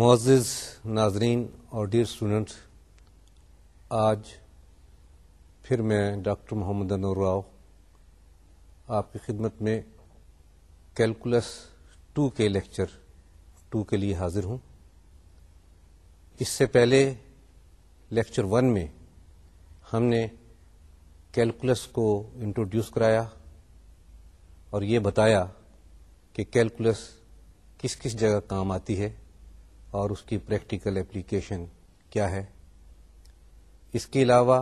معزز ناظرین اور ڈیئر اسٹوڈینٹس آج پھر میں ڈاکٹر محمد انور راؤ آپ کی خدمت میں کیلکولس ٹو کے لیکچر ٹو کے لیے حاضر ہوں اس سے پہلے لیکچر ون میں ہم نے کیلکولس کو انٹروڈیوس کرایا اور یہ بتایا کہ کیلکولس کس کس جگہ کام آتی ہے اور اس کی پریکٹیکل اپلیکیشن کیا ہے اس کے علاوہ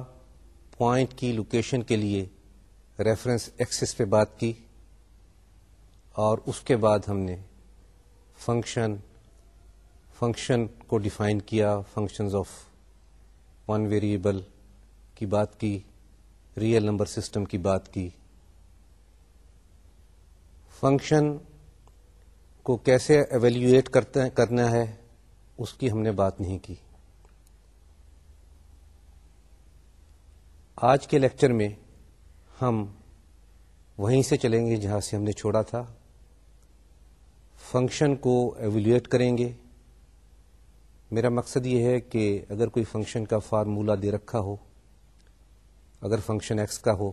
پوائنٹ کی لوکیشن کے لیے ریفرنس ایکسس پہ بات کی اور اس کے بعد ہم نے فنکشن فنکشن کو ڈیفائن کیا فنکشنز آف ون ویریبل کی بات کی ریئل نمبر سسٹم کی بات کی فنکشن کو کیسے ایویلیویٹ کرتے کرنا ہے اس کی ہم نے بات نہیں کی آج کے لیکچر میں ہم وہیں سے چلیں گے جہاں سے ہم نے چھوڑا تھا فنکشن کو ایویلیٹ کریں گے میرا مقصد یہ ہے کہ اگر کوئی فنکشن کا فارمولہ دے رکھا ہو اگر فنکشن ایکس کا ہو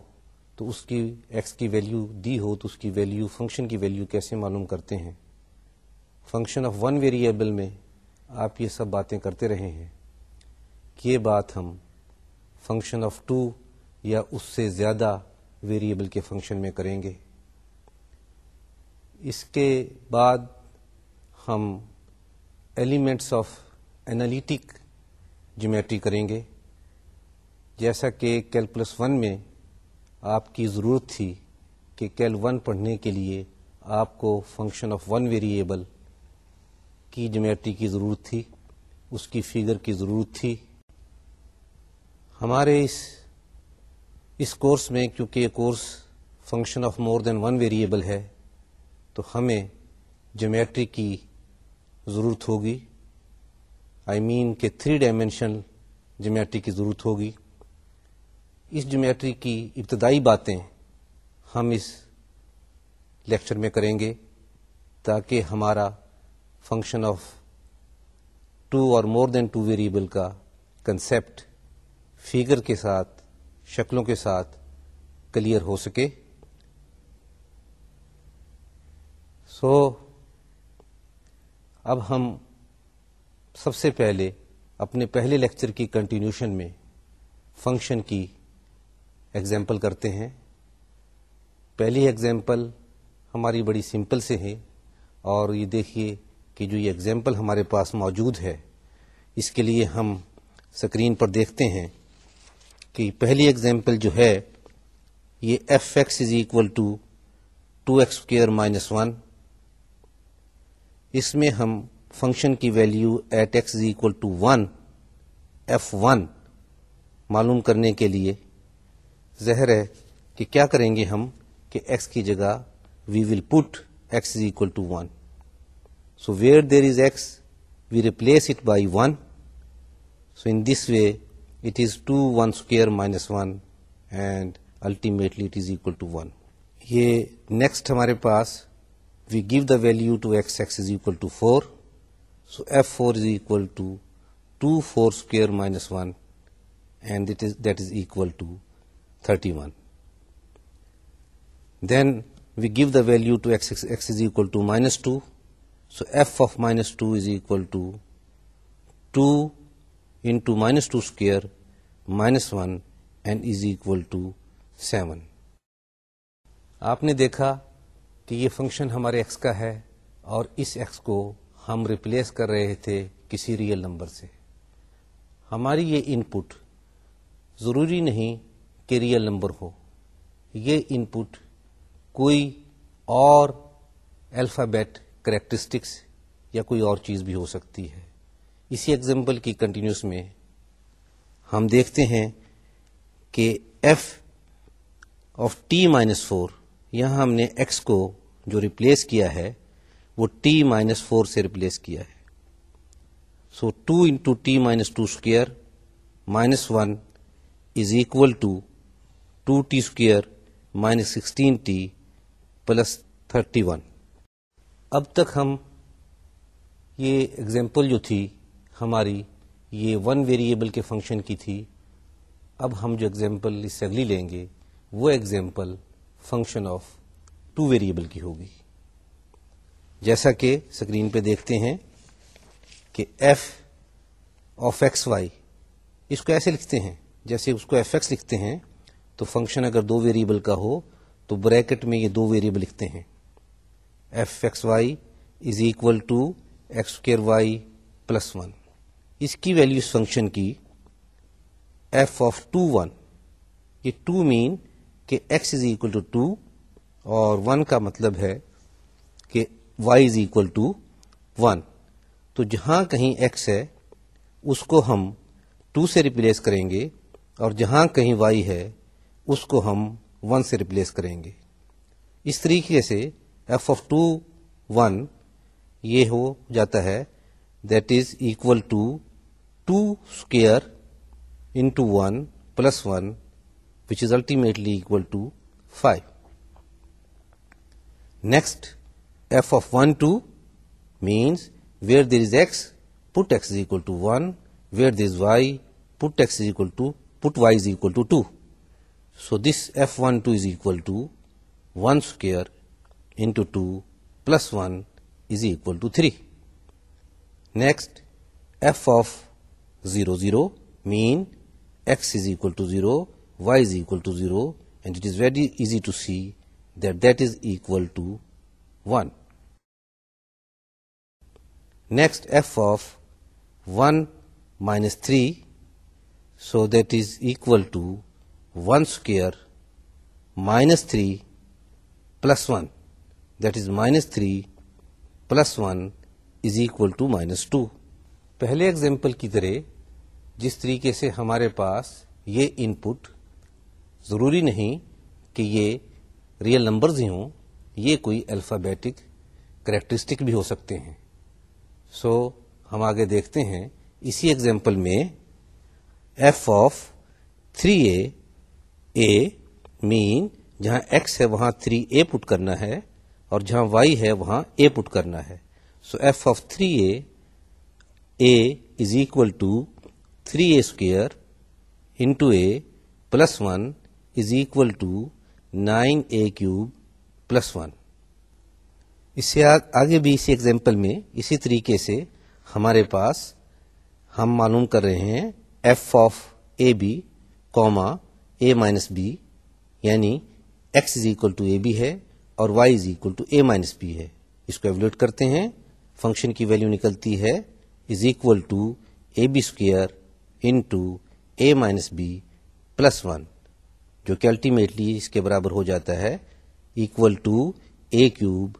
تو اس کی ایکس کی ویلیو دی ہو تو اس کی ویلیو فنکشن کی ویلیو کیسے معلوم کرتے ہیں فنکشن آف ون ویریبل میں آپ یہ سب باتیں کرتے رہے ہیں کہ یہ بات ہم فنکشن آف ٹو یا اس سے زیادہ ویریبل کے فنکشن میں کریں گے اس کے بعد ہم ایلیمنٹس آف انالیٹک جیومیٹری کریں گے جیسا کہ کیل پلس ون میں آپ کی ضرورت تھی کہ کیل ون پڑھنے کے لیے آپ کو فنکشن آف ون ویریبل کی جمیٹری کی ضرورت تھی اس کی فیگر کی ضرورت تھی ہمارے اس اس کورس میں کیونکہ یہ course function of more than one variable ہے تو ہمیں جیومیٹری کی ضرورت ہوگی آئی I مین mean کہ تھری ڈائمینشن جیومیٹری کی ضرورت ہوگی اس جیومیٹری کی ابتدائی باتیں ہم اس لیکچر میں کریں گے تاکہ ہمارا فنکشن آف ٹو اور مور دین ٹو ویریبل کا کنسیپٹ فیگر کے ساتھ شکلوں کے ساتھ کلیئر ہو سکے سو so, اب ہم سب سے پہلے اپنے پہلے لیکچر کی کنٹینیوشن میں فنکشن کی ایگزامپل کرتے ہیں پہلی ایگزامپل ہماری بڑی سمپل سے ہے اور یہ دیکھیے کہ جو یہ اگزامپل ہمارے پاس موجود ہے اس کے لیے ہم سکرین پر دیکھتے ہیں کہ پہلی اگزامپل جو ہے یہ f x is equal to two x square minus one اس میں ہم فنکشن کی value at x is equal to one f one معلوم کرنے کے لیے زہر ہے کہ کیا کریں گے ہم کہ ایکس کی جگہ we will put x is equal to one So where there is x, we replace it by 1. So in this way, it is 2 1 square minus 1, and ultimately it is equal to 1. Here next hamare paas we give the value to x is equal to 4. So f4 is equal to 2 4 square minus 1, and that is equal to 31. Then we give the value to x is equal to minus 2. So f of minus two is equal to two into minus two square minus one and is equal to seven آپ نے دیکھا کہ یہ function ہمارے x کا ہے اور اس ایکس کو ہم ریپلیس کر رہے تھے کسی ریئل نمبر سے ہماری یہ ان پٹ ضروری نہیں کہ ریئل نمبر ہو یہ ان پٹ کوئی اور الفابیٹ کریکٹرسٹکس یا کوئی اور چیز بھی ہو سکتی ہے اسی ایگزامپل کی کنٹینیوس میں ہم دیکھتے ہیں کہ f of t minus four یہاں ہم نے ایکس کو جو ریپلیس کیا ہے وہ ٹی مائنس فور سے ریپلیس کیا ہے so two into t minus two square minus one is equal to two t square minus sixteen t plus thirty one اب تک ہم یہ اگزامپل جو تھی ہماری یہ ون ویریبل کے فنکشن کی تھی اب ہم جو اگزامپل اس سے اگلی لیں گے وہ example function of two variable کی ہوگی جیسا کہ اسکرین پہ دیکھتے ہیں کہ ایف آف ایکس وائی اس کو ایسے لکھتے ہیں جیسے اس کو ایف ایکس لکھتے ہیں تو فنکشن اگر دو ویریبل کا ہو تو بریکٹ میں یہ دو ویریبل لکھتے ہیں f x y is equal to x square y plus one اس کی ویلیو اس کی ایف آف ٹو ون یہ ٹو مین کہ x is equal to two two one کا مطلب ہے کہ y is equal to one تو جہاں کہیں ایکس ہے اس کو ہم ٹو سے ریپلیس کریں گے اور جہاں کہیں وائی ہے اس کو ہم ون سے ریپلیس کریں گے اس طریقے سے ایف آف ٹو ون یہ ہو جاتا ہے that is equal to two square into one plus one which is ultimately equal to five next f of one two means where there is x put x is equal to one where there is y put x is equal to put y is equal to two so this f one two is equal to one square into 2 plus 1 is equal to 3. Next, f of 0, 0 mean x is equal to 0, y is equal to 0, and it is very easy to see that that is equal to 1. Next, f of 1 minus 3, so that is equal to 1 square minus 3 plus 1. That is minus three plus one is equal to minus two پہلے example کی طرح جس طریقے سے ہمارے پاس یہ ان پٹ ضروری نہیں کہ یہ ریئل نمبرز ہی ہوں یہ کوئی الفابیٹک کریکٹرسٹک بھی ہو سکتے ہیں سو so, ہم آگے دیکھتے ہیں اسی ایگزامپل میں f of three a a mean جہاں ایکس ہے وہاں تھری اے پٹ کرنا ہے اور جہاں وائی ہے وہاں اے پٹ کرنا ہے so f of three a a is equal to three a square into a plus one is equal to nine a cube plus one اس سے آگے بھی اسی ایگزامپل میں اسی طریقے سے ہمارے پاس ہم معلوم کر رہے ہیں f of a b comma a minus b یعنی x is equal to a b ہے اور y equal to a minus b ہے اس کو ایولیٹ کرتے ہیں فنکشن کی ویلو نکلتی ہے is equal to a b square into a minus b plus one جو کہ الٹیمیٹلی اس کے برابر ہو جاتا ہے equal to a cube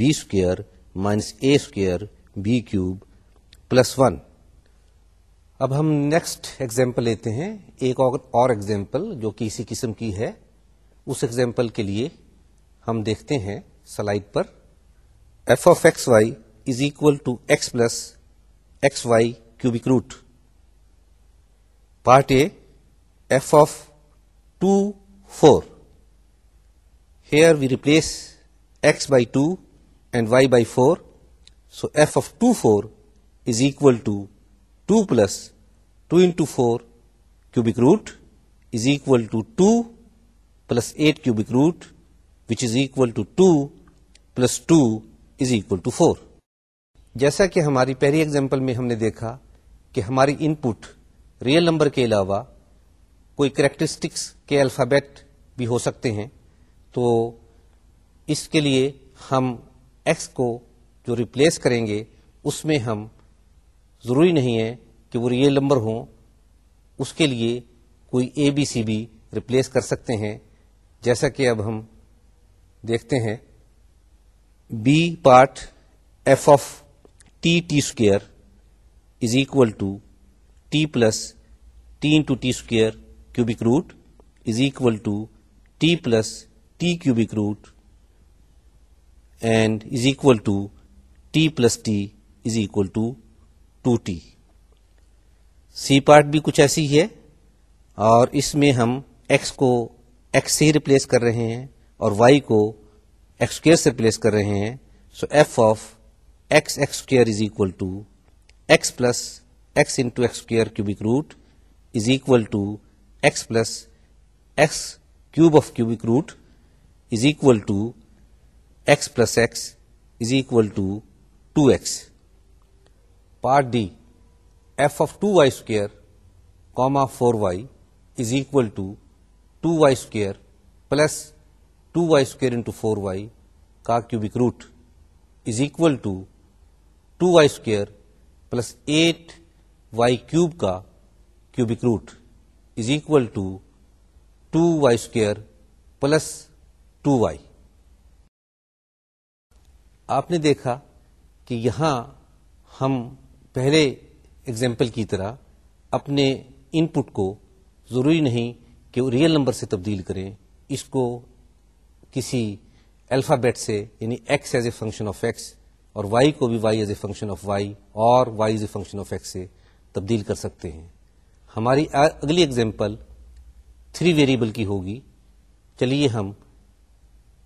b square minus a square b cube plus one اب ہم نیکسٹ ایگزامپل لیتے ہیں ایک اور ایگزامپل جو کہ اسی قسم کی ہے اس ایگزامپل کے لیے ہم دیکھتے ہیں slide per f of x y is equal to x plus x y cubic root part a f of two four here we replace x by two and y by four so f of two four is equal to two plus two in four cubic root is equal to two plus eight cubic root which is equal to two plus two is equal to four جیسا کہ ہماری پہلی example میں ہم نے دیکھا کہ ہماری ان پٹ ریئل نمبر کے علاوہ کوئی کریکٹرسٹکس کے الفابیٹ بھی ہو سکتے ہیں تو اس کے لیے ہم ایکس کو جو ریپلیس کریں گے اس میں ہم ضروری نہیں ہے کہ وہ ریئل نمبر ہوں اس کے لیے کوئی a b c b replace کر سکتے ہیں جیسا کہ اب ہم دیکھتے ہیں b part f of t t square is equal to t plus t t square cubic root is equal to t plus t cubic root and is equal to t plus t is equal to two t c part بھی کچھ ایسی ہے اور اس میں ہم x کو x سے ہی ریپلیس کر رہے ہیں اور وائی کو ایکس اسکوئر سے پلیس کر رہے ہیں so f of x x square is equal to x plus x into x square cubic root is equal to x plus x cube of cubic root is equal to x plus x is equal to two x part d f of two y square comma four y is equal to two y square plus two y square into four y کا cubic root is equal two two y square plus eight y cube کا cubic root is equal to two y square plus two y آپ نے دیکھا کہ یہاں ہم پہلے example کی طرح اپنے ان پٹ کو ضروری نہیں کہ وہ ریئل نمبر سے تبدیل کریں اس کو کسی الفابیٹ سے یعنی x as a function of x اور وائی کو بھی y as a function of y اور y as a function of x سے تبدیل کر سکتے ہیں ہماری اگلی اگزامپل تھری ویریبل کی ہوگی چلیے ہم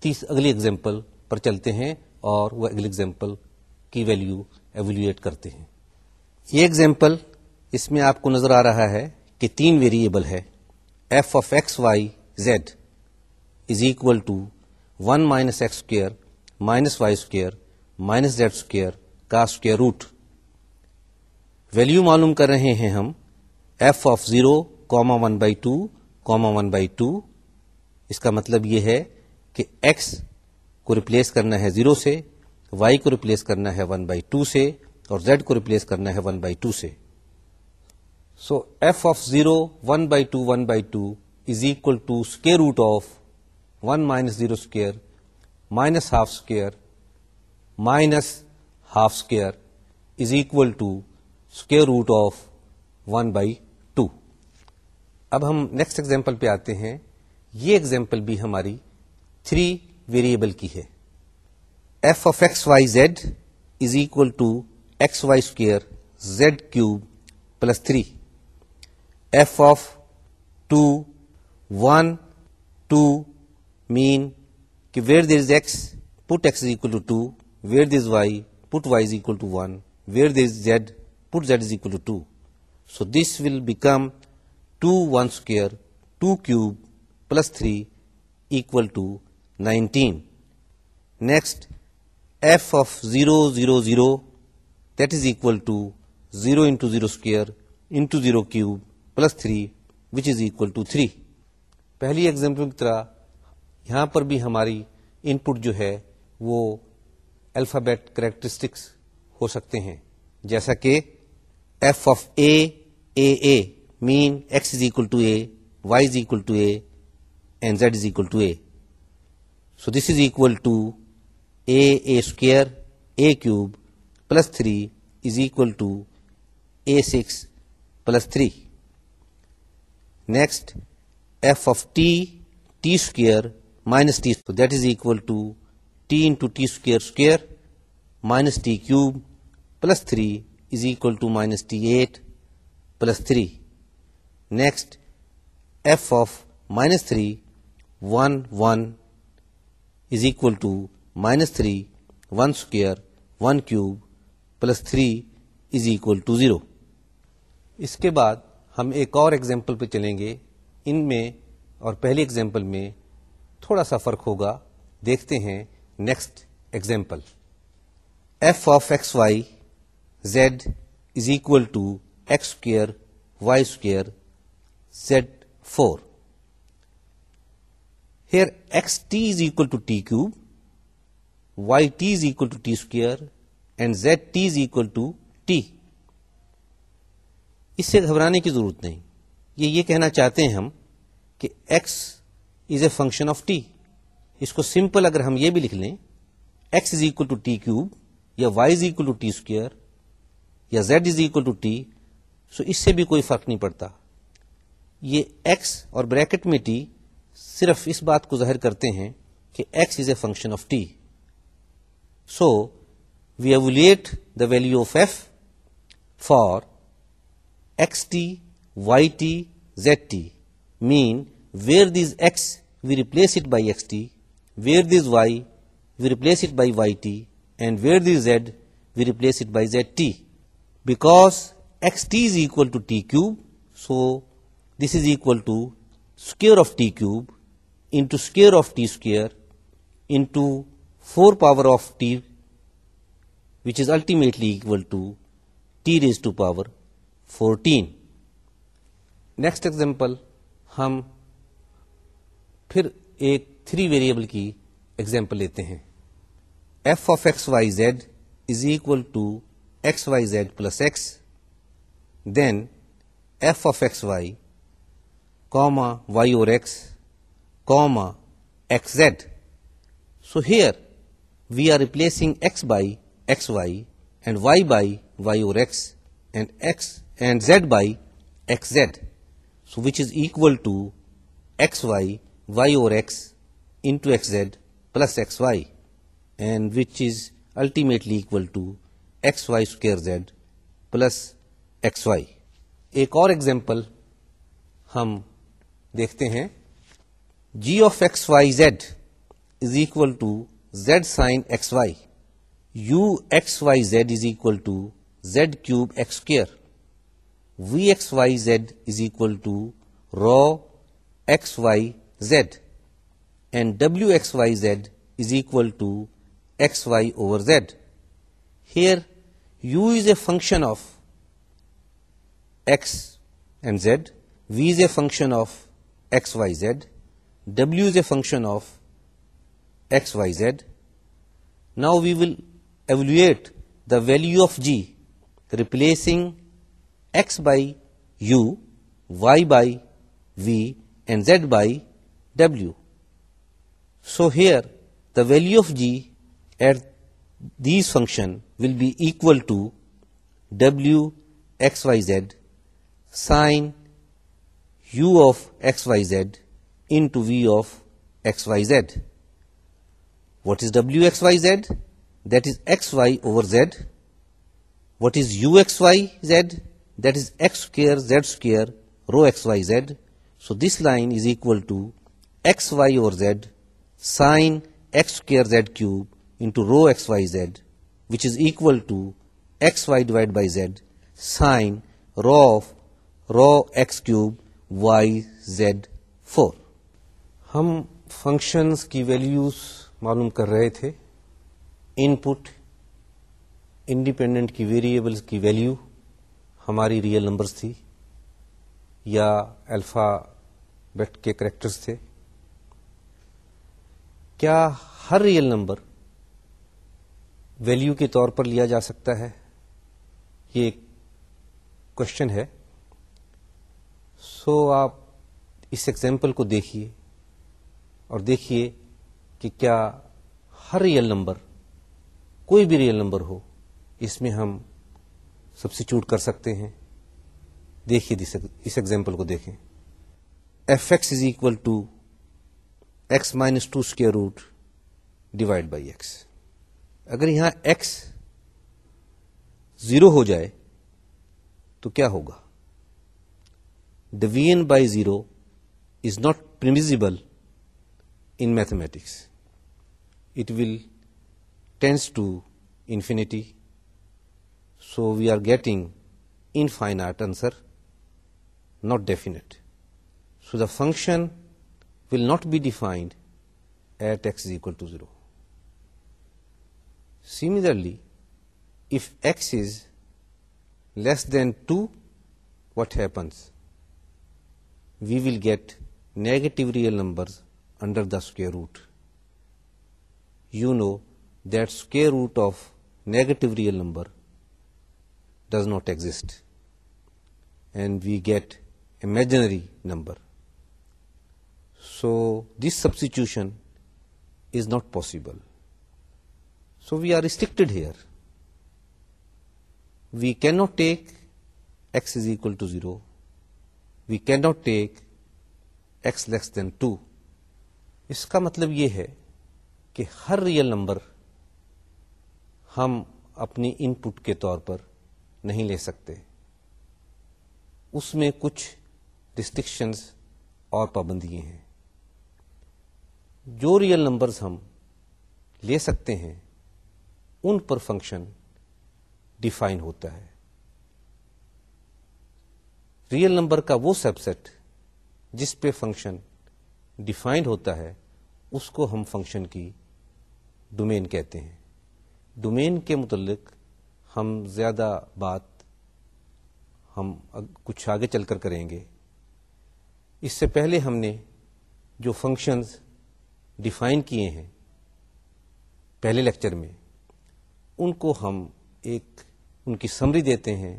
تیس اگلی ایگزامپل پر چلتے ہیں اور وہ اگلی ایگزامپل کی ویلیو ایویلیٹ کرتے ہیں یہ ایگزامپل اس میں آپ کو نظر آ رہا ہے کہ تین ویریبل ہے f of x y z is equal to one minus x square minus y square minus z square کا اسکوئر روٹ ویلو معلوم کر رہے ہیں ہم f of zero comma one by two comma one by two اس کا مطلب یہ ہے کہ ایکس کو ریپلیس کرنا ہے زیرو سے وائی کو ریپلیس کرنا ہے ون بائی ٹو سے اور زیڈ کو ریپلیس کرنا ہے ون بائی ٹو سے so f of zero one by two one by two is equal to square root of one minus zero square minus half square minus half square is equal to square root of one by two اب ہم next example پہ آتے ہیں یہ ایگزامپل بھی ہماری three variable کی ہے f of x y z is equal to x y square z cube plus three f of two one two mean کہ where there is x put x is equal to two where there is y put y is equal to one where there is z put z is equal to two so this will become two one square two cube plus three equal to nineteen next f of zero zero zero that is equal to zero into zero square into zero cube plus three which is equal to three پہلی example کی طرح یہاں پر بھی ہماری ان پٹ جو ہے وہ alphabet characteristics ہو سکتے ہیں جیسا کہ f of a a a mean x is equal to a y is equal to a and z is equal to a so this is equal to a a square a cube plus three is equal to a six plus three next f of t t square minus t تو that is equal to t into t square square minus t cube plus three is equal to minus t eight plus three next f of minus three one one is equal to minus three one square one cube plus three is equal to zero اس کے بعد ہم ایک اور example پہ چلیں گے ان میں اور پہلی ایگزامپل میں تھوڑا سا فرق ہوگا دیکھتے ہیں next example f of x y z is equal to x square y square z four here x t is equal to t cube y t is equal to t square and z t is equal to t اس سے گھبرانے کی ضرورت نہیں یہ کہنا چاہتے ہیں ہم کہ x is a function of t اس کو سمپل اگر ہم یہ بھی لکھ لیں x is equal to t cube یا y is equal to t square یا z is equal to t so اس سے بھی کوئی فرق نہیں پڑتا یہ ایکس اور بریکٹ میں ٹی صرف اس بات کو ظاہر کرتے ہیں کہ x is a function of t so we evaluate the value of f for x t y t z t mean Where this x, we replace it by xt, where this y, we replace it by yt, and where this z, we replace it by zt. Because xt is equal to t cube, so this is equal to square of t cube into square of t square into 4 power of t, which is ultimately equal to t raised to power 14. Next example, hum پھر ایک three variable کی example لیتے ہیں f of x y z is equal to x y z plus x then f of x y comma y اور x comma x z so here we are replacing x by x y and y by y اور x and x and z by x z so which is equal to x y y اور x into x z plus x y and which is ultimately two s y square z plus x y ایک اور example ہم دیکھتے ہیں g of x y z is equal to z sine x y u x y z is equal to z cube x square v x y z is equal to رس y Z, and wxyz is equal to xy over z. Here u is a function of x and z, v is a function of xyz, w is a function of xyz. Now we will evaluate the value of g, replacing x by u, y by v, and z by W. So here the value of G at these function will be equal to W xyz sine u of xyz into v of xyz. What is W xyz? That is xy over z. What is u xyz? That is x square z square rho xyz. So this line is equal to x y اور z sine x square z cube into rho x y z which is equal to x y divide by z sine rho of rho x cube y z for ہم functions کی values معلوم کر رہے تھے input independent کی variables کی value ہماری real numbers تھی یا الفا بیٹ کے کریکٹرس تھے کیا ہر ریئل نمبر ویلیو کے طور پر لیا جا سکتا ہے یہ ایک کوشچن ہے سو آپ اس ایگزامپل کو دیکھیے اور دیکھیے کہ کیا ہر ریئل نمبر کوئی بھی ریئل نمبر ہو اس میں ہم سبسیٹیوٹ کر سکتے ہیں دیکھیے اس ایگزامپل کو دیکھیں f x is equal to x minus two square root divide by x اگر یہاں ایکس زیرو ہو جائے تو کیا ہوگا division by zero is not permissible in mathematics it will tends to infinity so we are getting infinite answer not definite so the function will not be defined at x is equal to 0. Similarly, if x is less than 2, what happens? We will get negative real numbers under the square root. You know that square root of negative real number does not exist, and we get imaginary number. So this substitution is not possible so we are restricted here we cannot take take x is to to zero we take take x less than two اس کا مطلب یہ ہے کہ ہر real number ہم اپنی ان پٹ کے طور پر نہیں لے سکتے اس میں کچھ ریسٹرکشنز اور پابندیاں ہیں جو ریئل نمبرز ہم لے سکتے ہیں ان پر فنکشن ڈیفائن ہوتا ہے ریئل نمبر کا وہ سب سیٹ جس پہ فنکشن ڈیفائنڈ ہوتا ہے اس کو ہم فنکشن کی ڈومین کہتے ہیں ڈومین کے متعلق ہم زیادہ بات ہم کچھ آگے چل کر کریں گے اس سے پہلے ہم نے جو فنکشنز ڈیفائن کیے ہیں پہلے لیکچر میں ان کو ہم ایک ان کی سمری دیتے ہیں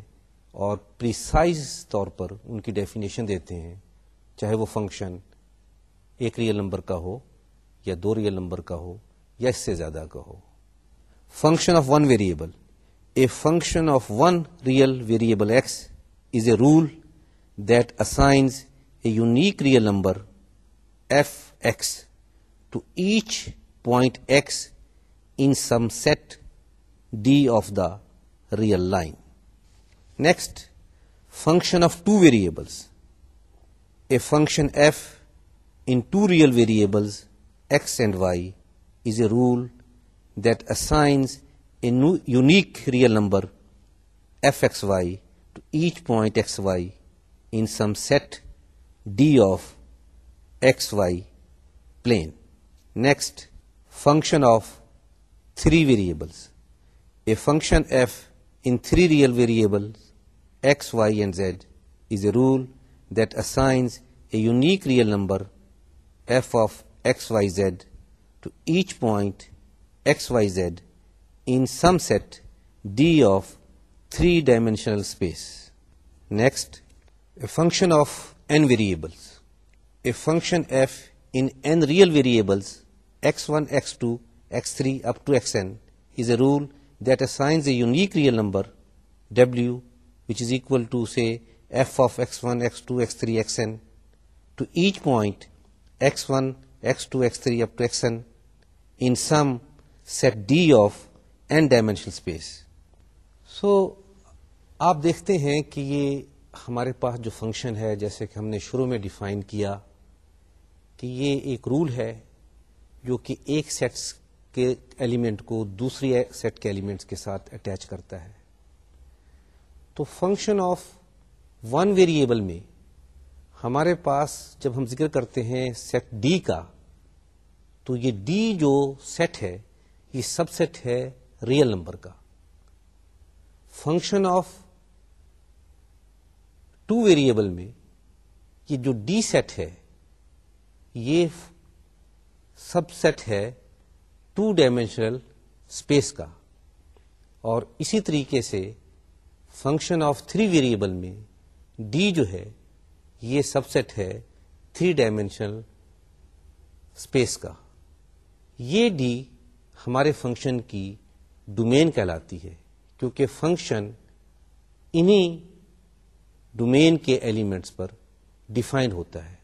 اور پریسائز طور پر ان کی ڈیفینیشن دیتے ہیں چاہے وہ فنکشن ایک ریئل نمبر کا ہو یا دو ریئل نمبر کا ہو یا اس سے زیادہ کا ہو function of one variable a function of one real variable x is a rule that assigns a unique real number f x to each point x in some set D of the real line. Next, function of two variables. A function f in two real variables x and y is a rule that assigns a new unique real number fxy to each point xy in some set D of xy plane. Next, function of three variables. A function f in three real variables, x, y, and z, is a rule that assigns a unique real number, f of x, y, z, to each point x, y, z in some set D of three-dimensional space. Next, a function of n variables. A function f in n real variables x one x two x three up to x n is a rule that number w a unique real number W which is x1, two x3, f of x one x two x three x n to each point x one x two x three D of n space so آپ دیکھتے ہیں کہ یہ ہمارے پاس جو function ہے جیسے کہ ہم نے شروع میں ڈیفائن کیا کہ یہ ایک رول ہے جو کہ ایک سیٹ کے ایلیمنٹ کو دوسرے سیٹ کے ایلیمنٹ کے ساتھ اٹیچ کرتا ہے تو فنکشن آف ون ویریبل میں ہمارے پاس جب ہم ذکر کرتے ہیں سیٹ ڈی کا تو یہ ڈی جو سیٹ ہے یہ سب سیٹ ہے ریئل نمبر کا فنکشن آف ٹو ویریبل میں یہ جو ڈی سیٹ ہے یہ سب سیٹ ہے ٹو ڈائمینشنل اسپیس کا اور اسی طریقے سے فنکشن آف تھری ویریبل میں ڈی جو ہے یہ سب سیٹ ہے تھری ڈائمینشنل اسپیس کا یہ ڈی ہمارے فنکشن کی ڈومین کہلاتی ہے کیونکہ فنکشن انہی ڈومین کے ایلیمنٹس پر ڈیفائن ہوتا ہے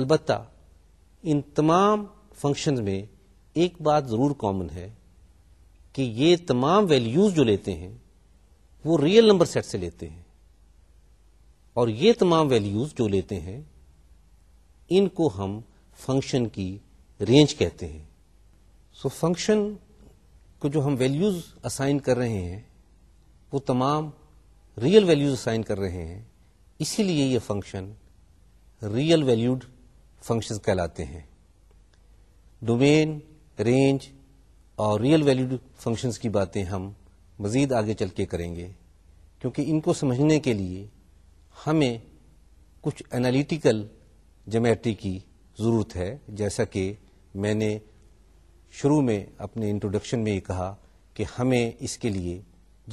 البتہ ان تمام فنکشنز میں ایک بات ضرور کامن ہے کہ یہ تمام ویلیوز جو لیتے ہیں وہ ریئل نمبر سیٹ سے لیتے ہیں اور یہ تمام ویلیوز جو لیتے ہیں ان کو ہم فنکشن کی رینج کہتے ہیں سو so فنکشن کو جو ہم ویلیوز اسائن کر رہے ہیں وہ تمام ریئل ویلیوز اسائن کر رہے ہیں اسی لیے یہ فنکشن ریئل ویلیوڈ فنکشنز کہلاتے ہیں ڈومین رینج اور ریئل ویلو فنکشنز کی باتیں ہم مزید آگے چل کے کریں گے کیونکہ ان کو سمجھنے کے لیے ہمیں کچھ انالیٹیکل جیمیٹری کی ضرورت ہے جیسا کہ میں نے شروع میں اپنے انٹروڈکشن میں یہ کہا کہ ہمیں اس کے لیے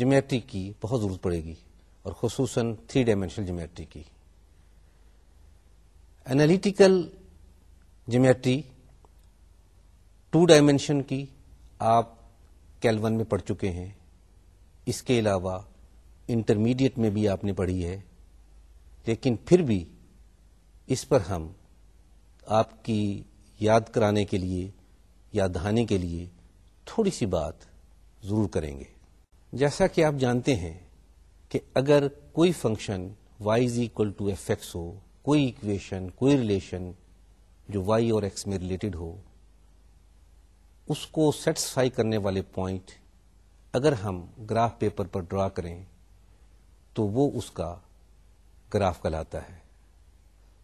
جمیٹری کی بہت ضرورت پڑے گی اور خصوصاً تھری ڈائمینشنل جیمیٹری کی انالیٹیکل جیمیٹری ٹو ڈائمینشن کی آپ کیلون میں پڑھ چکے ہیں اس کے علاوہ انٹرمیڈیٹ میں بھی آپ نے پڑھی ہے لیکن پھر بھی اس پر ہم آپ کی یاد کرانے کے لیے یا دہانے کے لیے تھوڑی سی بات ضرور کریں گے جیسا کہ آپ جانتے ہیں کہ اگر کوئی function y is equal to f x ہو کوئی ایکویشن کوئی ریلیشن جو وائی اور ایکس میں ریلیٹڈ ہو اس کو سیٹسفائی کرنے والے پوائنٹ اگر ہم گراف پیپر پر ڈرا کریں تو وہ اس کا گراف کہلاتا ہے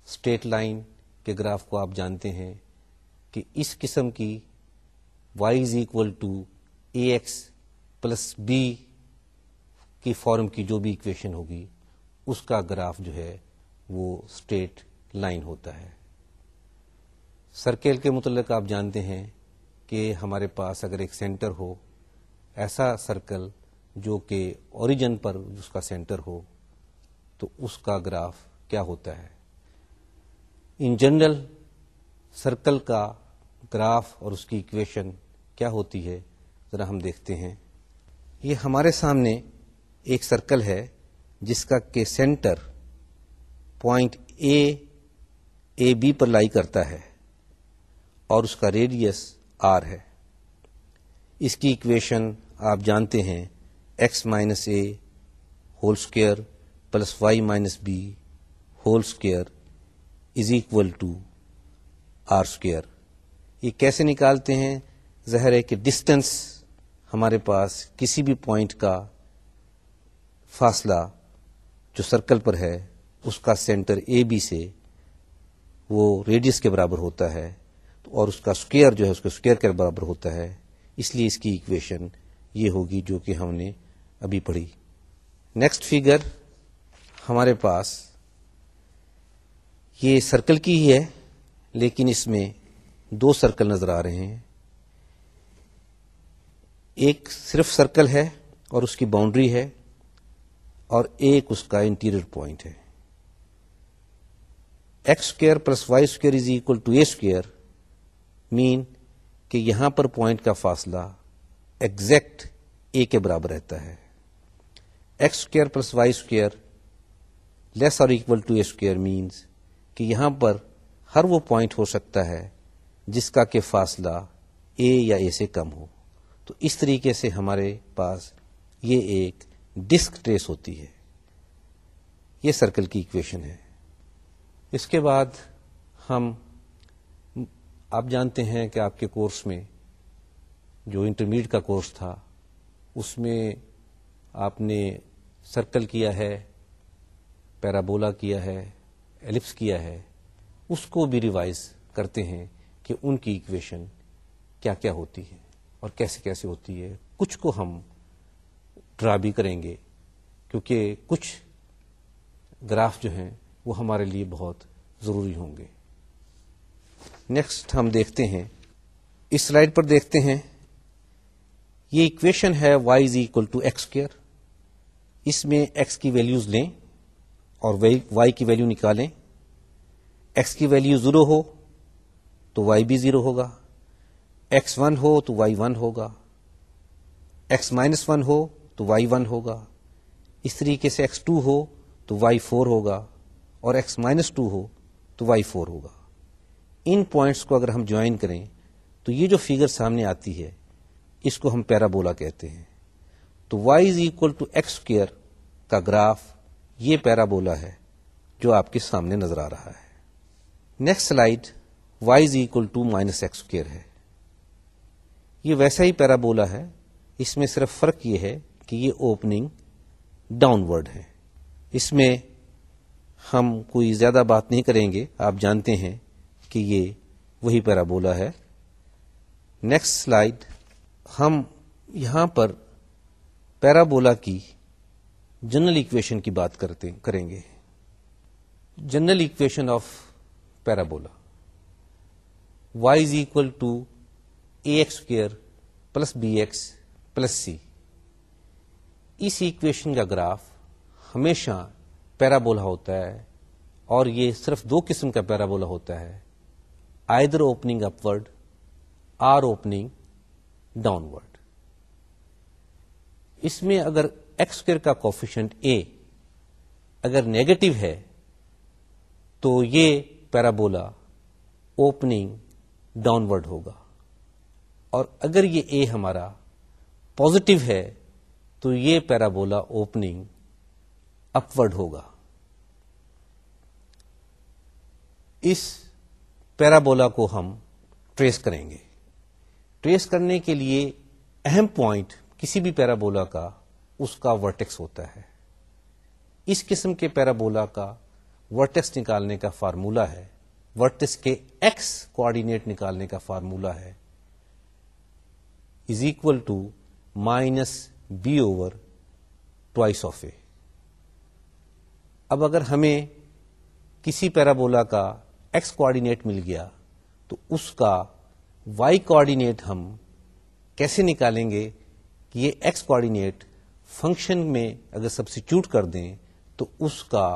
اسٹیٹ لائن کے گراف کو آپ جانتے ہیں کہ اس قسم کی y is equal to a x plus b کی فارم کی جو بھی اکویشن ہوگی اس کا گراف جو ہے وہ اسٹیٹ لائن ہوتا ہے سرکل کے متعلق آپ جانتے ہیں کہ ہمارے پاس اگر ایک سینٹر ہو ایسا سرکل جو کہ اوریجن پر اس کا سینٹر ہو تو اس کا گراف کیا ہوتا ہے ان جنرل سرکل کا گراف اور اس کی اکویشن کیا ہوتی ہے ذرا ہم دیکھتے ہیں یہ ہمارے سامنے ایک سرکل ہے جس کا کہ centre point a a b per lie کرتا ہے اور اس کا ریڈیس آر ہے اس کی اکویشن آپ جانتے ہیں x minus a whole square plus y minus b whole square is equal to r square یہ کیسے نکالتے ہیں زہر ہے کہ ڈسٹینس ہمارے پاس کسی بھی پوائنٹ کا فاصلہ جو سرکل پر ہے اس کا سینٹر اے بی سے وہ ریڈیس کے برابر ہوتا ہے اور اس کا اسکوئر جو ہے اس کا اسکوئر کے برابر ہوتا ہے اس لیے اس کی اکویشن یہ ہوگی جو کہ ہم نے ابھی پڑھی نیکسٹ فیگر ہمارے پاس یہ سرکل کی ہی ہے لیکن اس میں دو سرکل نظر آ رہے ہیں ایک صرف سرکل ہے اور اس کی باؤنڈری ہے اور ایک اس کا انٹیریئر پوائنٹ ہے x square plus y square is equal to a square mean کہ یہاں پر پوائنٹ کا فاصلہ ایگزیکٹ اے کے برابر رہتا ہے x square plus y square less or equal to a square means کہ یہاں پر ہر وہ پوائنٹ ہو سکتا ہے جس کا کہ فاصلہ اے یا اے سے کم ہو تو اس طریقے سے ہمارے پاس یہ ایک ڈسک ٹریس ہوتی ہے یہ سرکل کی اکویشن ہے اس کے بعد ہم آپ جانتے ہیں کہ آپ کے کورس میں جو انٹرمیڈیٹ کا کورس تھا اس میں آپ نے سرکل کیا ہے پیرابولا کیا ہے ایلپس کیا ہے اس کو بھی ریوائز کرتے ہیں کہ ان کی اکویشن کیا کیا ہوتی ہے اور کیسے کیسے ہوتی ہے کچھ کو ہم ڈرا بھی کریں گے کیونکہ کچھ گراف جو ہیں وہ ہمارے لیے بہت ضروری ہوں گے نیکسٹ ہم دیکھتے ہیں اس سلائڈ پر دیکھتے ہیں یہ اکویشن ہے y is equal to square اس میں ایکس کی ویلوز لیں اور وائی کی ویلو نکالیں ایکس کی ویلو زیرو ہو تو وائی بھی زیرو ہوگا ایکس ون ہو تو وائی ون ہوگا ایکس مائنس ون ہو تو وائی ون ہوگا اس طریقے سے ایکس ٹو ہو تو وائی فور ہوگا اور ایکس مائنس ٹو ہو تو وائی فور ہوگا ان پوائنٹس کو اگر ہم جوائن کریں تو یہ جو فیگر سامنے آتی ہے اس کو ہم پیرا بولا کہتے ہیں تو y is equal to x square کا گراف یہ پیرا بولا ہے جو آپ کے سامنے نظر آ رہا ہے next slide y is equal to minus x square ہے یہ ویسا ہی پیرا بولا ہے اس میں صرف فرق یہ ہے کہ یہ اوپننگ ڈاؤن ورڈ ہے اس میں ہم کوئی زیادہ بات نہیں کریں گے آپ جانتے ہیں کہ یہ وہی پیرا بولا ہے نیکسٹ سلائیڈ ہم یہاں پر پیرا بولا کی جنرل اکویشن کی بات کرتے کریں گے general equation of parabola y is equal to a x plus b x plus c us equation کا گراف ہمیشہ پیرا بولا ہوتا ہے اور یہ صرف دو قسم کا پیرا بولا ہوتا ہے either opening upward or opening downward اس میں اگر اسکوئر کا کوفیشنٹ اے اگر نیگیٹو ہے تو یہ پیرابولا اوپننگ ڈاؤن ورڈ ہوگا اور اگر یہ اے ہمارا پوزیٹو ہے تو یہ پیرابولا اوپننگ اپورڈ ہوگا اس پیرابولا کو ہم ٹریس کریں گے ٹریس کرنے کے لیے اہم پوائنٹ کسی بھی پیرابولا کا اس کا ورٹیکس ہوتا ہے اس قسم کے پیرابولا کا ورٹیکس نکالنے کا فارمولا ہے ورٹس کے ایکس کوآڈینیٹ نکالنے کا فارمولا ہے is equal to minus b over twice of a اب اگر ہمیں کسی پیرابولا کا ایکس کوآڈینیٹ مل گیا تو اس کا وائی کوآڈینیٹ ہم کیسے نکالیں گے کہ یہ ایکس کوآڈینیٹ فنکشن میں اگر سبسٹیچیوٹ کر دیں تو اس کا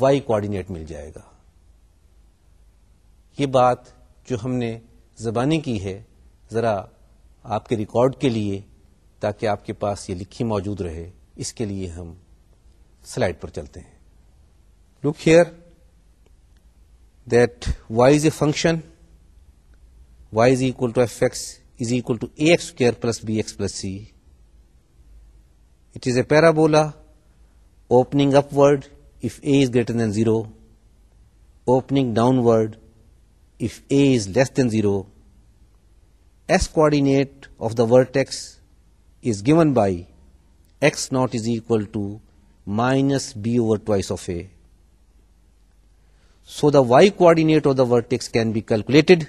وائی کوآڈینیٹ مل جائے گا یہ بات جو ہم نے زبانی کی ہے ذرا آپ کے ریکارڈ کے لیے تاکہ آپ کے پاس یہ لکھی موجود رہے اس کے لیے ہم سلائڈ پر چلتے ہیں look here that y is a function, y is equal to fx is equal to ax square plus bx plus c. It is a parabola opening upward if a is greater than 0, opening downward if a is less than 0. S coordinate of the vertex is given by x naught is equal to minus b over twice of a. So the y can of the putting x can be calculated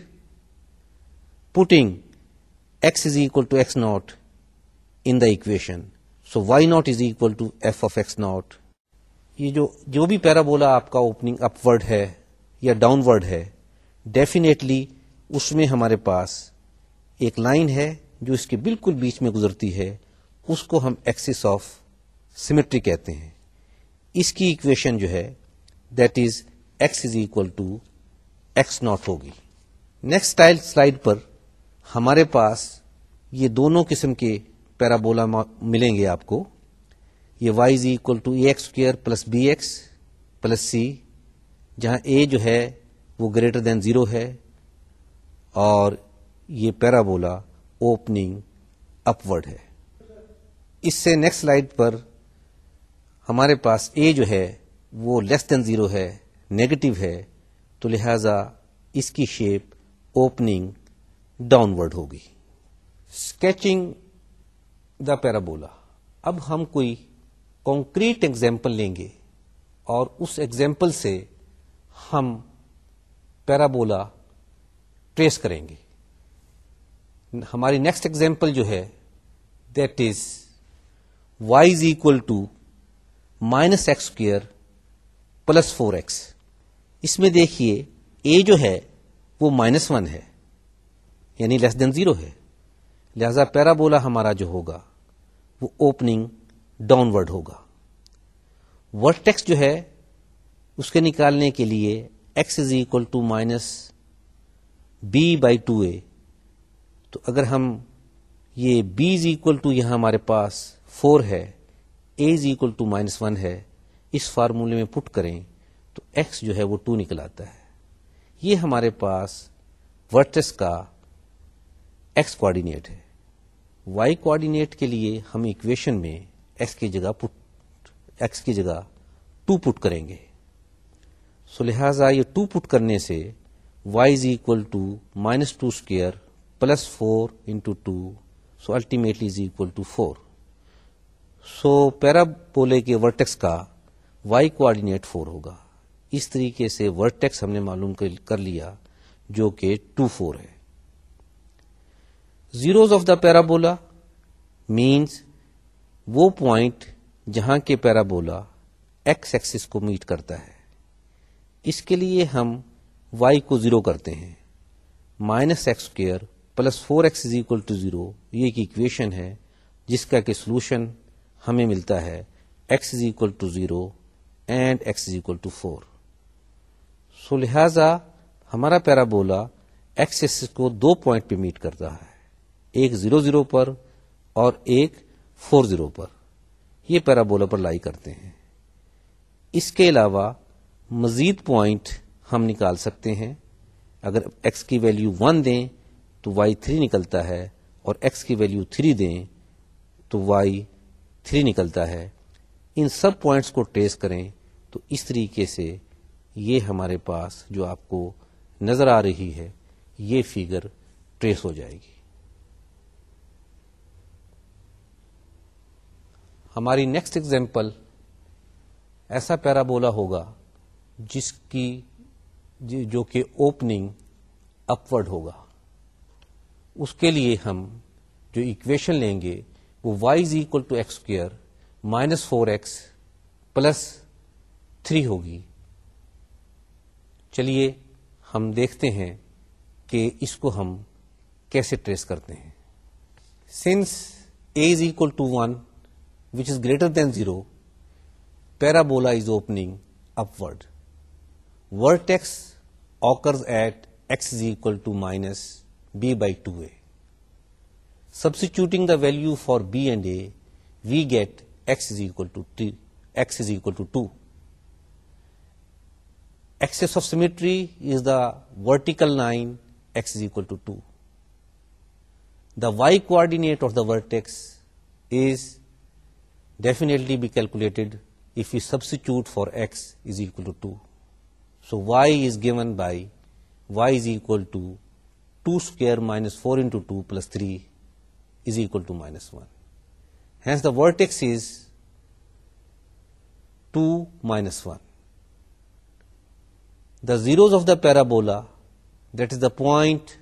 putting x is the equation so y not is equal to f of x not یہ جو جو بھی پیرا بولا آپ کا opening up ہے یا downward ہے ڈیفینیٹلی اس میں ہمارے پاس ایک لائن ہے جو اس کے بالکل بیچ میں گزرتی ہے اس کو ہم ایکسس آف سیمیٹری کہتے ہیں اس کی اکویشن جو ہے that is x is equal to x naught ہوگی نیکسٹ سلائڈ پر ہمارے پاس یہ دونوں قسم کے پیرابولا ملیں گے آپ کو یہ y is equal to a x square plus b x plus c جہاں اے جو ہے وہ گریٹر دین زیرو ہے اور یہ پیرابولا اوپننگ اپورڈ ہے اس سے نیکسٹ سلائڈ پر ہمارے پاس اے جو ہے وہ لیس دین زیرو ہے نیگیٹو ہے تو لہذا اس کی شیپ اوپننگ ڈاؤن ورڈ ہوگی اسکیچنگ دا پیرابولا اب ہم کوئی کانکریٹ ایگزامپل لیں گے اور اس ایگزامپل سے ہم پیرابولا ٹریس کریں گے ہماری نیکسٹ ایگزامپل جو ہے that is y is equal to minus x square plus four x اس میں دیکھیے اے جو ہے وہ مائنس ون ہے یعنی لیس دین زیرو ہے لہذا پیرا بولا ہمارا جو ہوگا وہ اوپننگ ڈاؤن ورڈ ہوگا ورڈ ٹیکس جو ہے اس کے نکالنے کے لیے x is equal to minus b by two a تو اگر ہم یہ بی از اکول ٹو یہاں ہمارے پاس فور ہے a is equal to minus one ہے اس فارمولے میں پٹ کریں تو ایکس جو ہے وہ ٹو نکل آتا ہے یہ ہمارے پاس ورٹس کا ایکس کوآڈینیٹ ہے وائی کوآڈینیٹ کے لیے ہم اکویشن میں ایکس کی جگہ پٹ ایکس کی جگہ ٹو پٹ کریں گے سو لہذا یہ ٹو پٹ کرنے سے y is equal to minus two square plus four into two so ultimately is equal to four so پیرا پولے کے ورٹیکس کا وائی کوآڈینیٹ فور ہوگا اس طریقے سے ورڈ ٹیکس ہم نے معلوم کر لیا جو کہ ٹو فور ہے zeros of the parabola minus وہ پوائنٹ جہاں کے پیرا بولا ایکس ایکسس کو میٹ کرتا ہے اس کے لیے ہم وائی کو زیرو کرتے ہیں minus x square plus four x is equal to zero یہ ایک ایکویشن ہے جس کا کہ سولوشن ہمیں ملتا ہے x is equal to zero and x is equal to four so لہذا ہمارا پیرا بولا ایکسس کو دو پوائنٹ پہ میٹ کر رہا ہے ایک زیرو زیرو پر اور ایک فور زیرو پر یہ پیرا بولا پر لائی کرتے ہیں اس کے علاوہ مزید پوائنٹ ہم نکال سکتے ہیں اگر ایکس کی ویلو ون دیں تو وائی تھری نکلتا ہے اور ایکس کی ویلو تھری دیں تو وائی تھری نکلتا ہے ان سب پوائنٹس کو ٹیسٹ کریں تو اس طریقے سے یہ ہمارے پاس جو آپ کو نظر آ رہی ہے یہ فیگر ٹریس ہو جائے گی ہماری نیکسٹ ایگزامپل ایسا پیرا بولا ہوگا جس کی جو کہ اوپننگ اپورڈ ہوگا اس کے لیے ہم جو اکویشن لیں گے وہ y is equal to x square minus four x plus three ہوگی چلیے ہم دیکھتے ہیں کہ اس کو ہم کیسے ٹریس کرتے ہیں since a is equal to one which is greater than zero parabola is opening upward vertex occurs at x is equal to minus b by two a substituting the value for b and a we get x is equal to x is equal to two Axis of symmetry is the vertical line, x is equal to 2. The y coordinate of the vertex is definitely be calculated if we substitute for x is equal to 2. So y is given by y is equal to 2 square minus 4 into 2 plus 3 is equal to minus 1. Hence the vertex is 2 minus 1 the zeros of the parabola, that is the point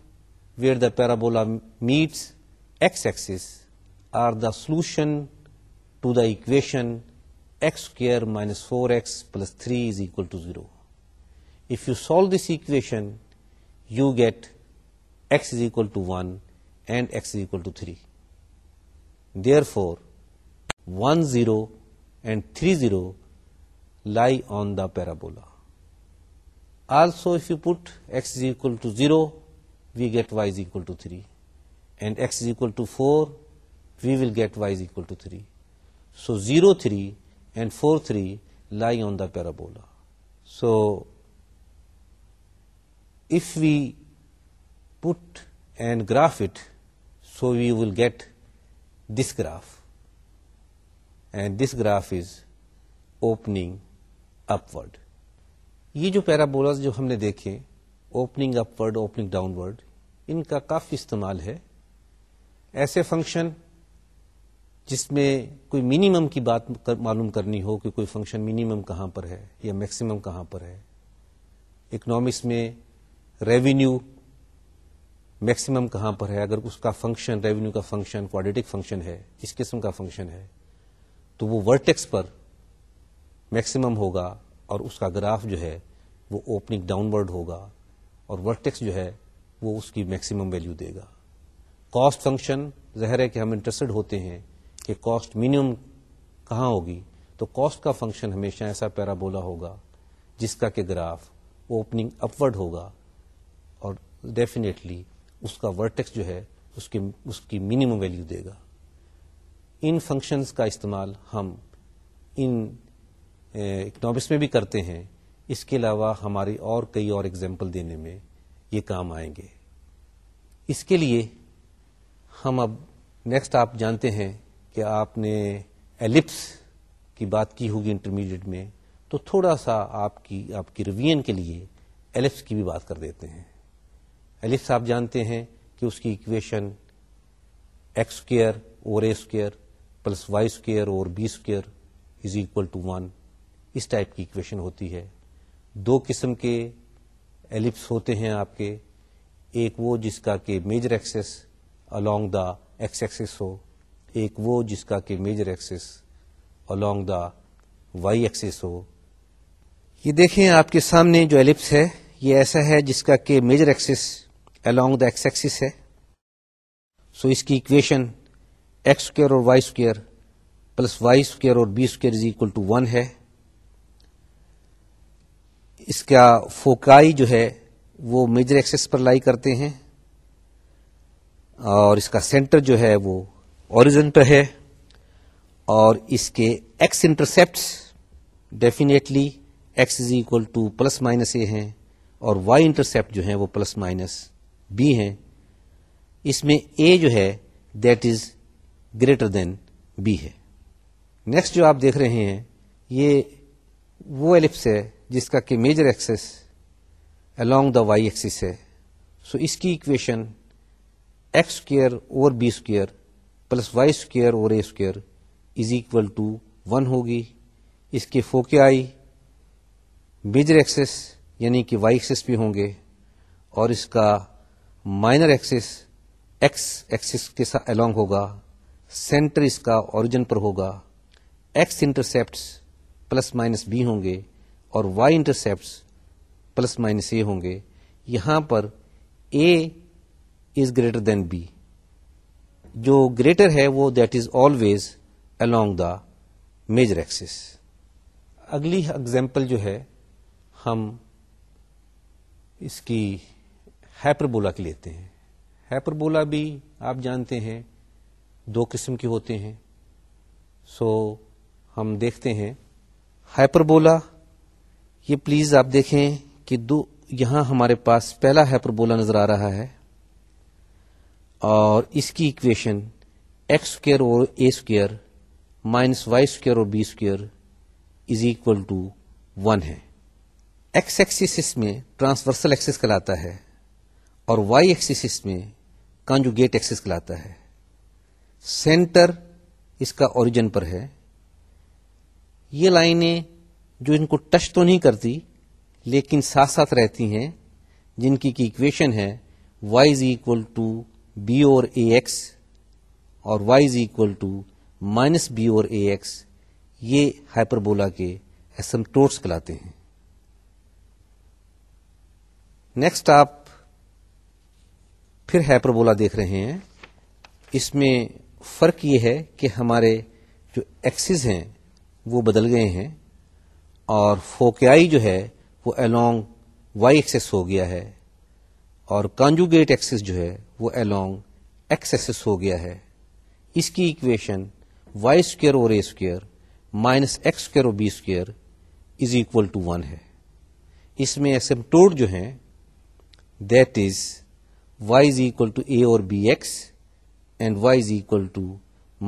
where the parabola meets x-axis, are the solution to the equation x square minus 4x plus 3 is equal to 0. If you solve this equation, you get x is equal to 1 and x is equal to 3. Therefore, 1, 0 and 3, 0 lie on the parabola. Also, if you put x is equal to 0, we get y is equal to 3, and x is equal to 4, we will get y is equal to 3. So, 0, 3 and 4, 3 lie on the parabola. So, if we put and graph it, so we will get this graph, and this graph is opening upward. یہ جو parabolas جو ہم نے دیکھے opening upward opening downward ان کا کافی استعمال ہے ایسے فنکشن جس میں کوئی منیمم کی بات معلوم کرنی ہو کہ کوئی فنکشن منیمم کہاں پر ہے یا میکسیمم کہاں پر ہے اکنامکس میں ریونیو میکسیمم کہاں پر ہے اگر اس کا فنکشن ریونیو کا فنکشن کوڈیٹک فنکشن ہے اس قسم کا فنکشن ہے تو وہ ورٹیکس پر میکسیمم ہوگا اور اس کا گراف جو ہے وہ اوپننگ ڈاؤن ورڈ ہوگا اور ورٹیکس جو ہے وہ اس کی میکسیمم ویلیو دے گا کاسٹ فنکشن ظاہر ہے کہ ہم انٹرسٹڈ ہوتے ہیں کہ کاسٹ منیمم کہاں ہوگی تو کاسٹ کا فنکشن ہمیشہ ایسا پیرا بولا ہوگا جس کا کہ گراف اوپننگ اپورڈ ہوگا اور ڈیفینیٹلی اس کا ورٹیکس جو ہے اس کی اس کی منیمم ویلیو دے گا ان فنکشنز کا استعمال ہم ان اکنامکس میں بھی کرتے ہیں اس کے علاوہ ہماری اور کئی اور اگزامپل دینے میں یہ کام آئیں گے اس کے لیے ہم اب نیکسٹ آپ جانتے ہیں کہ آپ نے ایلپس کی بات کی ہوگی انٹرمیڈیٹ میں تو تھوڑا سا آپ کی آپ کی ریویژن کے لیے ایلپس کی بھی بات کر دیتے ہیں ایلپس آپ جانتے ہیں کہ اس کی equation x square over a square plus y square over b square is equal to one us type کی اکویشن ہوتی ہے دو قسم کے ایلپس ہوتے ہیں آپ کے ایک وہ جس کا کہ major axis along the x axis ہو ایک وہ جس کا کہ major axis along the y axis ہو یہ دیکھیں آپ کے سامنے جو ایلپس ہے یہ ایسا ہے جس کا کہ major axis along the x axis ہے سو اس کی equation x square over y square plus y square over b square is equal to one ہے اس کا فوکائی جو ہے وہ میجر ایکسس پر لائی کرتے ہیں اور اس کا سینٹر جو ہے وہ اوریجن پر ہے اور اس کے x intercepts definitely x is equal to plus minus a ہیں اور وائی انٹرسپٹ جو ہیں وہ پلس مائنس بی ہیں اس میں اے جو ہے that is greater than b ہے نیکسٹ جو آپ دیکھ رہے ہیں یہ وہ ایلپس ہے جس کا کہ major axis along the y axis ہے سو اس کی equation x square over b square plus y square over a square is equal to one ہوگی اس کے فوکے آئی میجر ایکسس یعنی کہ وائی ایکسس بھی ہوں گے اور اس کا مائنر ایکسس ایکس ایکسس کے ساتھ الانگ ہوگا سینٹر اس کا اوریجن پر ہوگا x intercepts plus minus b ہوں گے اور y intercepts plus minus a ہوں گے یہاں پر a is greater than b جو گریٹر ہے وہ that is always along the major axis اگلی اگزامپل جو ہے ہم اس کی ہیپربولا بولا کی لیتے ہیں ہیپر بولا بھی آپ جانتے ہیں دو قسم کے ہوتے ہیں سو so, ہم دیکھتے ہیں ہائپر بولا یہ پلیز آپ دیکھیں کہ دو یہاں ہمارے پاس پہلا ہیپر بولا نظر آ رہا ہے اور اس کی اکویشن ایکس اسکوئر اور a square minus y square اور b square is equal to one ہے ایکس اس میں ٹرانسورسل ایکسس کہلاتا ہے اور وائی اس میں کانجو گیٹ ایکسس کلاتا ہے سینٹر اس کا اوریجن پر ہے یہ لائنیں جو ان کو ٹچ تو نہیں کرتی لیکن ساتھ ساتھ رہتی ہیں جن کی کی اکویشن ہے y is equal to b اور اے ایکس اور y is equal to minus b اور اے ایکس یہ ہائپر بولا ایسمٹوٹس ایس ٹورس ہیں نیکسٹ آپ پھر ہائپر بولا رہے ہیں اس میں فرق یہ ہے کہ ہمارے جو ایکسز ہیں وہ بدل گئے ہیں اور فوکیائی جو ہے وہ الانگ وائی ایکسس ہو گیا ہے اور کانجوگیٹ ایکسس جو ہے وہ الانگ ایکس ایکس ہو گیا ہے اس کی اکویشن وائی اسکوئر اور a square minus x square اور b square is equal to one ہے اس میں ایسمٹوڈ جو ہیں that is y is equal to a اور b x and y is equal to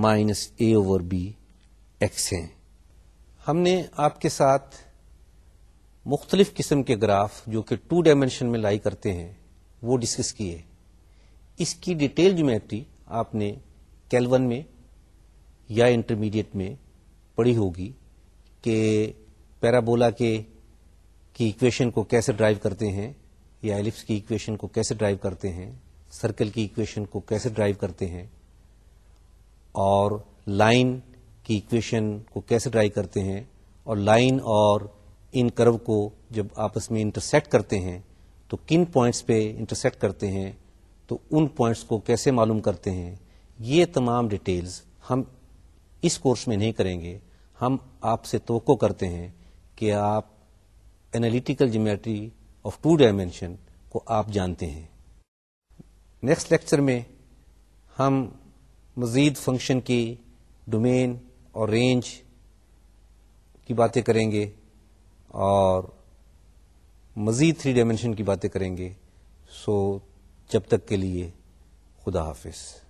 minus a over b x ہیں ہم نے آپ کے ساتھ مختلف قسم کے گراف جو کہ ٹو ڈائمینشن میں لائی کرتے ہیں وہ ڈسکس کیے اس کی ڈیٹیل جیومیٹری آپ نے کیلون میں یا انٹرمیڈیٹ میں پڑھی ہوگی کہ پیرابولا کے کی اکویشن کو کیسے ڈرائیو کرتے ہیں یا ایلپس کی اکویشن کو کیسے ڈرائیو کرتے ہیں سرکل کی اکویشن کو کیسے ڈرائیو کرتے ہیں اور لائن کی اکویشن کو کیسے ڈرائی کرتے ہیں اور لائن اور ان کرو کو جب آپس میں انٹرسیکٹ کرتے ہیں تو کن پوائنٹس پہ انٹرسیکٹ کرتے ہیں تو ان پوائنٹس کو کیسے معلوم کرتے ہیں یہ تمام ڈیٹیلز ہم اس کورس میں نہیں کریں گے ہم آپ سے توقع کرتے ہیں کہ آپ analytical geometry of two dimension کو آپ جانتے ہیں نیکسٹ لیکچر میں ہم مزید فنکشن کی ڈومین اور رینج کی باتیں کریں گے اور مزید تھری ڈائمینشن کی باتیں کریں گے سو جب تک کے لیے خدا حافظ